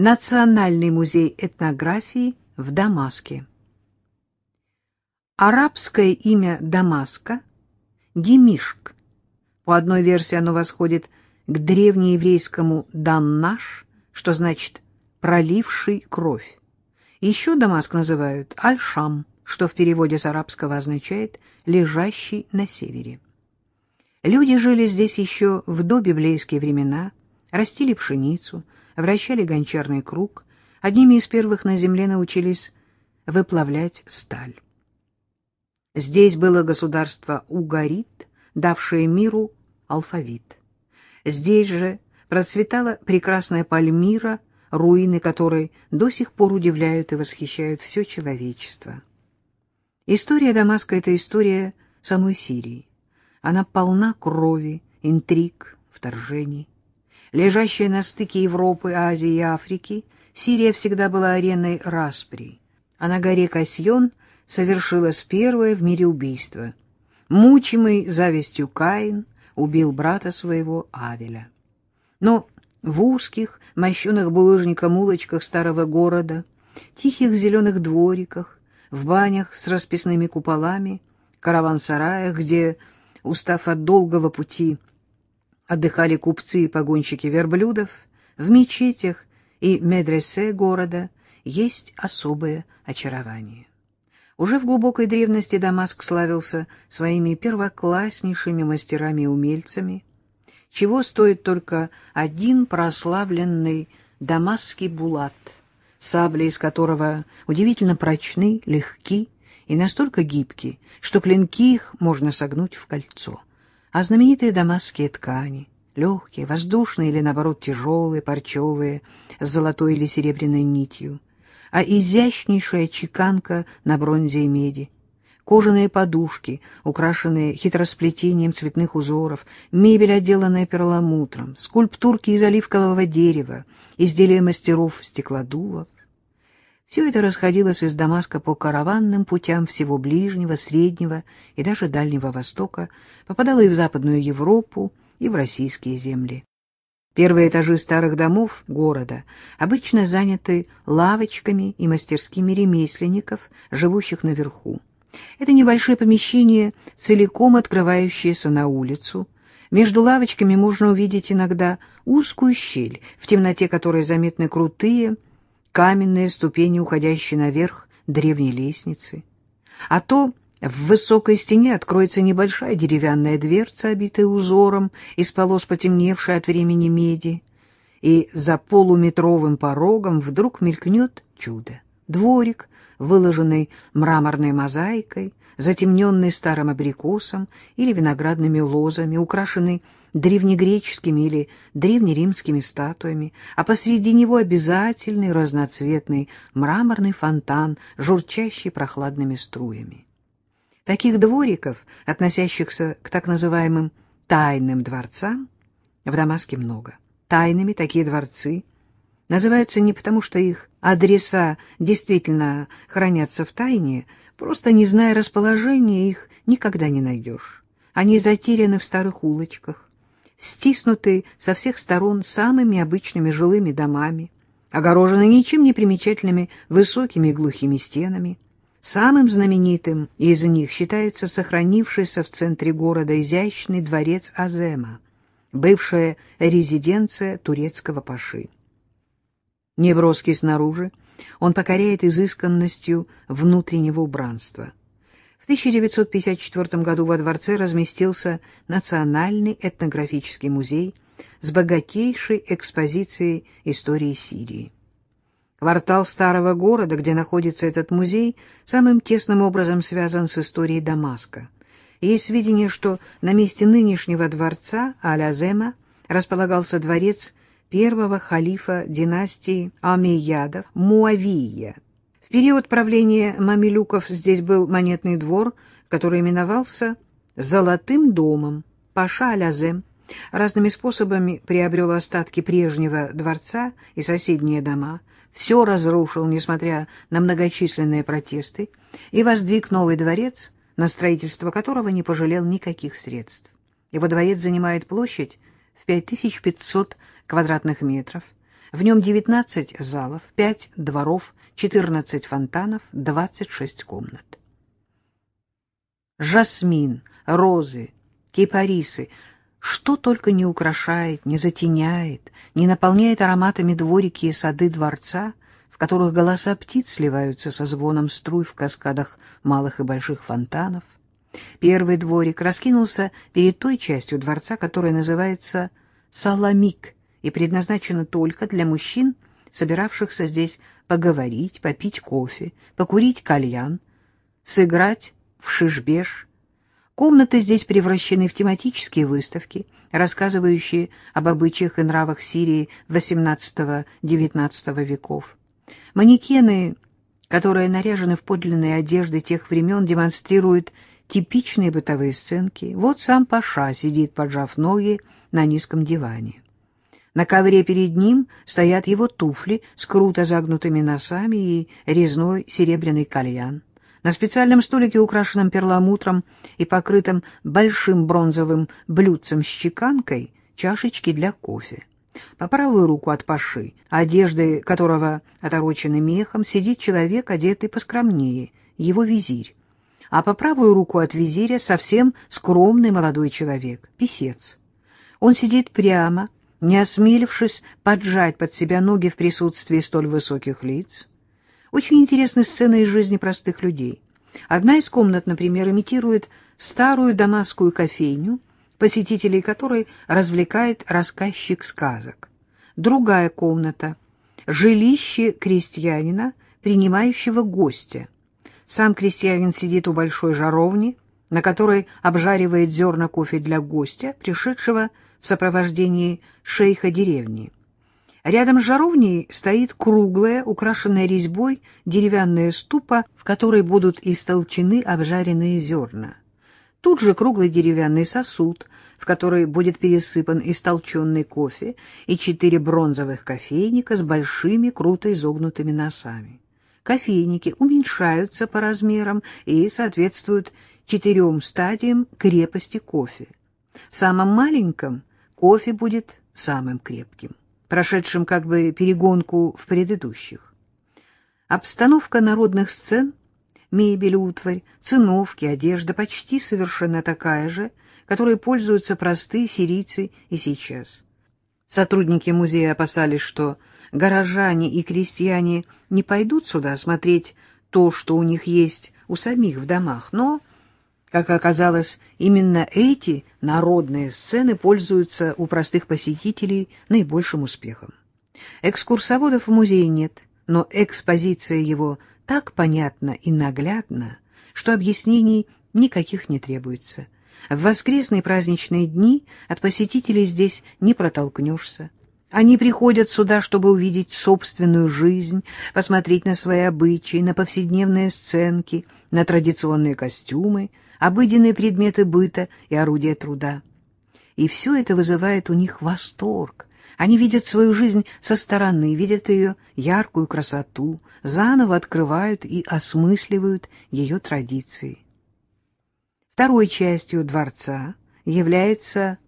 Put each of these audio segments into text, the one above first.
Национальный музей этнографии в Дамаске. Арабское имя Дамаска — Гемишк. По одной версии оно восходит к древнееврейскому «даннаш», что значит «проливший кровь». Еще Дамаск называют Аль-Шам, что в переводе с арабского означает «лежащий на севере». Люди жили здесь еще в добиблейские времена, растили пшеницу — вращали гончарный круг, одними из первых на земле научились выплавлять сталь. Здесь было государство Угарит, давшее миру алфавит. Здесь же процветала прекрасная Пальмира, руины которой до сих пор удивляют и восхищают все человечество. История Дамаска — это история самой Сирии. Она полна крови, интриг, вторжений. Лежащая на стыке Европы, Азии и Африки, Сирия всегда была ареной распри, а на горе Касьон совершилось первое в мире убийство. Мучимый завистью Каин убил брата своего Авеля. Но в узких, мощенных булыжником улочках старого города, тихих зеленых двориках, в банях с расписными куполами, караван-сараях, где, устав от долгого пути, отдыхали купцы и погонщики верблюдов, в мечетях и медресе города есть особое очарование. Уже в глубокой древности Дамаск славился своими первокласснейшими мастерами и умельцами, чего стоит только один прославленный дамасский булат, сабли из которого удивительно прочны, легки и настолько гибки, что клинки их можно согнуть в кольцо а знаменитые дамасские ткани, легкие, воздушные или, наоборот, тяжелые, парчевые, с золотой или серебряной нитью, а изящнейшая чеканка на бронзе и меди, кожаные подушки, украшенные хитросплетением цветных узоров, мебель, отделанная перламутром, скульптурки из оливкового дерева, изделия мастеров стеклодувов, все это расходилось из Дамаска по караванным путям всего Ближнего, Среднего и даже Дальнего Востока, попадало и в Западную Европу, и в российские земли. Первые этажи старых домов города обычно заняты лавочками и мастерскими ремесленников, живущих наверху. Это небольшие помещения, целиком открывающиеся на улицу. Между лавочками можно увидеть иногда узкую щель, в темноте которой заметны крутые, каменные ступени, уходящие наверх древней лестницы. А то в высокой стене откроется небольшая деревянная дверца, обитая узором, из полос потемневшей от времени меди, и за полуметровым порогом вдруг мелькнет чудо. Дворик, выложенный мраморной мозаикой, затемненный старым абрикосом или виноградными лозами, украшенный древнегреческими или древнеримскими статуями, а посреди него обязательный разноцветный мраморный фонтан, журчащий прохладными струями. Таких двориков, относящихся к так называемым тайным дворцам, в Дамаске много. Тайными такие дворцы называются не потому, что их адреса действительно хранятся в тайне, просто не зная расположения, их никогда не найдешь. Они затеряны в старых улочках, стиснуты со всех сторон самыми обычными жилыми домами, огорожены ничем не примечательными высокими глухими стенами. Самым знаменитым из них считается сохранившийся в центре города изящный дворец Азема, бывшая резиденция турецкого паши. Неброский снаружи, он покоряет изысканностью внутреннего убранства. 1954 году во дворце разместился Национальный этнографический музей с богатейшей экспозицией истории Сирии. Квартал старого города, где находится этот музей, самым тесным образом связан с историей Дамаска. Есть сведения, что на месте нынешнего дворца Аль-Азема располагался дворец первого халифа династии Амиядов Муавия – в период правления мамилюков здесь был монетный двор, который именовался «Золотым домом» Паша Алязем. Разными способами приобрел остатки прежнего дворца и соседние дома, все разрушил, несмотря на многочисленные протесты, и воздвиг новый дворец, на строительство которого не пожалел никаких средств. Его дворец занимает площадь в 5500 квадратных метров, В нем 19 залов, 5 дворов, 14 фонтанов, 26 комнат. Жасмин, розы, кипарисы — что только не украшает, не затеняет, не наполняет ароматами дворики и сады дворца, в которых голоса птиц сливаются со звоном струй в каскадах малых и больших фонтанов. Первый дворик раскинулся перед той частью дворца, которая называется «Саламик» и предназначена только для мужчин, собиравшихся здесь поговорить, попить кофе, покурить кальян, сыграть в шишбеш Комнаты здесь превращены в тематические выставки, рассказывающие об обычаях и нравах Сирии XVIII-XIX веков. Манекены, которые наряжены в подлинные одежды тех времен, демонстрируют типичные бытовые сценки. Вот сам Паша сидит, поджав ноги, на низком диване. На ковре перед ним стоят его туфли с круто загнутыми носами и резной серебряный кальян. На специальном столике, украшенном перламутром и покрытом большим бронзовым блюдцем с чеканкой, чашечки для кофе. По правую руку от Паши, одежды которого оторочены мехом, сидит человек, одетый поскромнее, его визирь. А по правую руку от визиря совсем скромный молодой человек, писец. Он сидит прямо, не осмелившись поджать под себя ноги в присутствии столь высоких лиц. Очень интересны сцены из жизни простых людей. Одна из комнат, например, имитирует старую дамасскую кофейню, посетителей которой развлекает рассказчик сказок. Другая комната — жилище крестьянина, принимающего гостя. Сам крестьянин сидит у большой жаровни, на которой обжаривает зерна кофе для гостя, пришедшего в сопровождении шейха деревни. Рядом с жаровней стоит круглая, украшенная резьбой, деревянная ступа, в которой будут истолчены обжаренные зерна. Тут же круглый деревянный сосуд, в который будет пересыпан истолченный кофе, и четыре бронзовых кофейника с большими круто изогнутыми носами. Кофейники уменьшаются по размерам и соответствуют четырем стадиям крепости кофе. В самом маленьком кофе будет самым крепким прошедшим как бы перегонку в предыдущих. Обстановка народных сцен, мебель, утварь, циновки, одежда почти совершенно такая же, которой пользуются простые сирийцы и сейчас. Сотрудники музея опасались, что горожане и крестьяне не пойдут сюда смотреть то, что у них есть у самих в домах, но как оказалось, именно эти народные сцены пользуются у простых посетителей наибольшим успехом. Экскурсоводов в музее нет, но экспозиция его так понятна и наглядна, что объяснений никаких не требуется. В воскресные праздничные дни от посетителей здесь не протолкнешься. Они приходят сюда, чтобы увидеть собственную жизнь, посмотреть на свои обычаи, на повседневные сценки, на традиционные костюмы, обыденные предметы быта и орудия труда. И все это вызывает у них восторг. Они видят свою жизнь со стороны, видят ее яркую красоту, заново открывают и осмысливают ее традиции. Второй частью дворца является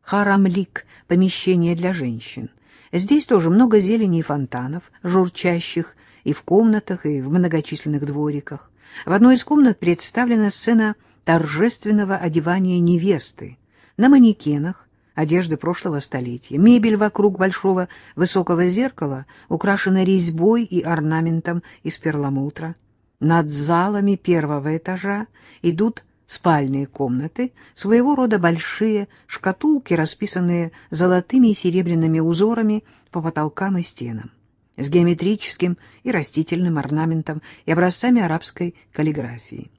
харамлик, помещение для женщин. Здесь тоже много зелени и фонтанов, журчащих и в комнатах, и в многочисленных двориках. В одной из комнат представлена сцена торжественного одевания невесты. На манекенах одежды прошлого столетия. Мебель вокруг большого высокого зеркала украшена резьбой и орнаментом из перламутра. Над залами первого этажа идут спальные комнаты, своего рода большие шкатулки, расписанные золотыми и серебряными узорами по потолкам и стенам, с геометрическим и растительным орнаментом и образцами арабской каллиграфии.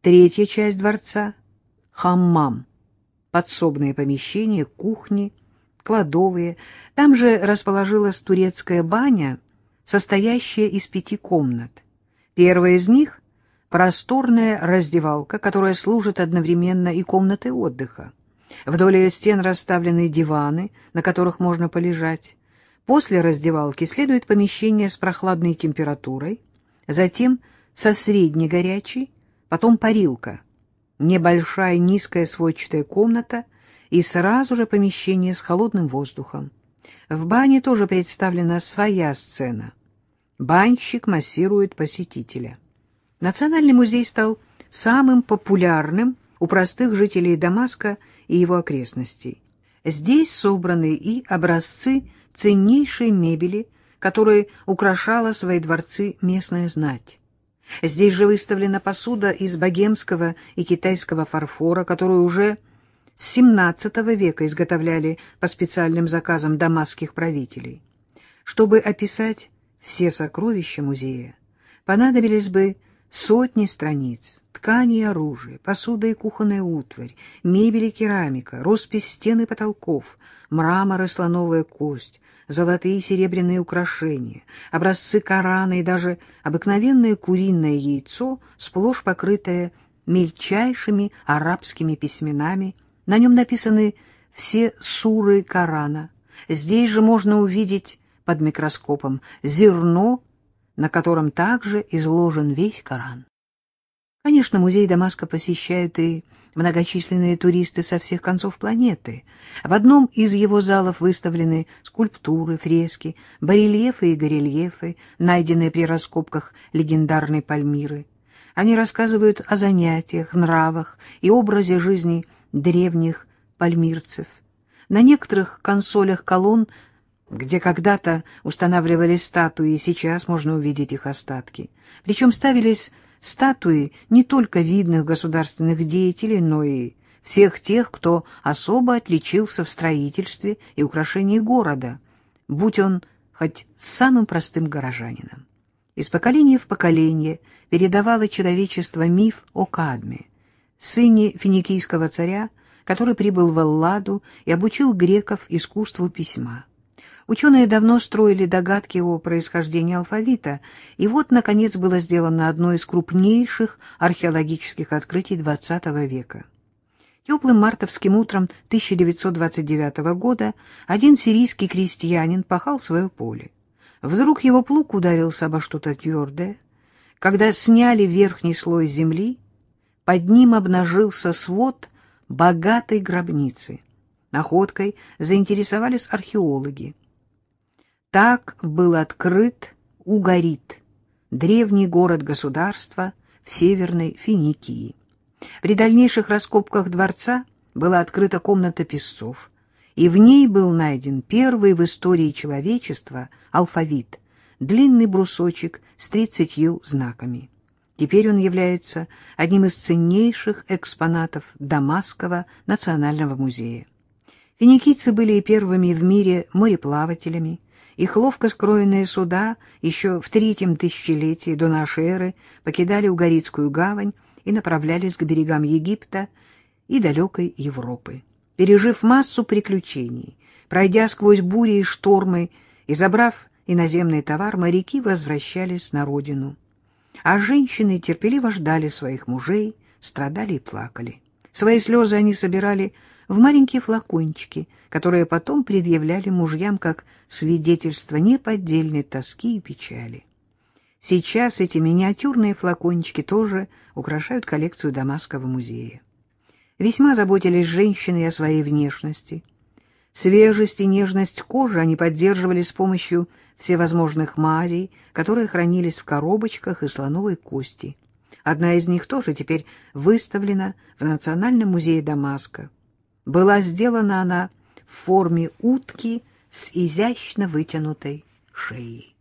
Третья часть дворца — хаммам, подсобные помещения, кухни, кладовые. Там же расположилась турецкая баня, состоящая из пяти комнат. Первая из них — просторная раздевалка, которая служит одновременно и комнатой отдыха. Вдоль ее стен расставлены диваны, на которых можно полежать. После раздевалки следует помещение с прохладной температурой, затем со средней горячей, потом парилка, небольшая низкая сводчатая комната и сразу же помещение с холодным воздухом. В бане тоже представлена своя сцена. Банщик массирует посетителя. Национальный музей стал самым популярным у простых жителей Дамаска и его окрестностей. Здесь собраны и образцы ценнейшей мебели, которой украшала свои дворцы местная знать. Здесь же выставлена посуда из богемского и китайского фарфора, которую уже с XVII века изготовляли по специальным заказам дамасских правителей. Чтобы описать все сокровища музея, понадобились бы сотни страниц, ткани и оружие, посуда и кухонная утварь, мебель и керамика, роспись стен и потолков, мрамор и слоновая кость, золотые и серебряные украшения, образцы Корана и даже обыкновенное куриное яйцо, сплошь покрытое мельчайшими арабскими письменами, на нем написаны все суры Корана. Здесь же можно увидеть под микроскопом зерно, на котором также изложен весь Коран. Конечно, музей Дамаска посещают и многочисленные туристы со всех концов планеты. В одном из его залов выставлены скульптуры, фрески, барельефы и горельефы, найденные при раскопках легендарной Пальмиры. Они рассказывают о занятиях, нравах и образе жизни древних пальмирцев. На некоторых консолях колонн, где когда-то устанавливались статуи, и сейчас можно увидеть их остатки. Причем ставились статуи не только видных государственных деятелей, но и всех тех, кто особо отличился в строительстве и украшении города, будь он хоть самым простым горожанином. Из поколения в поколение передавало человечество миф о Кадме, сыне финикийского царя, который прибыл в Алладу и обучил греков искусству письма. Ученые давно строили догадки о происхождении алфавита, и вот, наконец, было сделано одно из крупнейших археологических открытий XX века. Теплым мартовским утром 1929 года один сирийский крестьянин пахал свое поле. Вдруг его плуг ударился обо что-то твердое. Когда сняли верхний слой земли, под ним обнажился свод богатой гробницы. Находкой заинтересовались археологи. Так был открыт Угарит, древний город-государства в Северной Финикии. При дальнейших раскопках дворца была открыта комната песцов, и в ней был найден первый в истории человечества алфавит, длинный брусочек с тридцатью знаками. Теперь он является одним из ценнейших экспонатов Дамасского национального музея. Финикийцы были и первыми в мире мореплавателями, их ловко скроенные суда еще в третьем тысячелетии до нашей эры покидали Угарицкую гавань и направлялись к берегам Египта и далекой Европы. Пережив массу приключений, пройдя сквозь бури и штормы и забрав иноземный товар, моряки возвращались на родину. А женщины терпеливо ждали своих мужей, страдали и плакали. Свои слезы они собирали в маленькие флакончики, которые потом предъявляли мужьям как свидетельство неподдельной тоски и печали. Сейчас эти миниатюрные флакончики тоже украшают коллекцию Дамасского музея. Весьма заботились женщины о своей внешности. Свежесть и нежность кожи они поддерживали с помощью всевозможных мазей, которые хранились в коробочках из слоновой кости. Одна из них тоже теперь выставлена в Национальном музее Дамаска. Была сделана она в форме утки с изящно вытянутой шеей.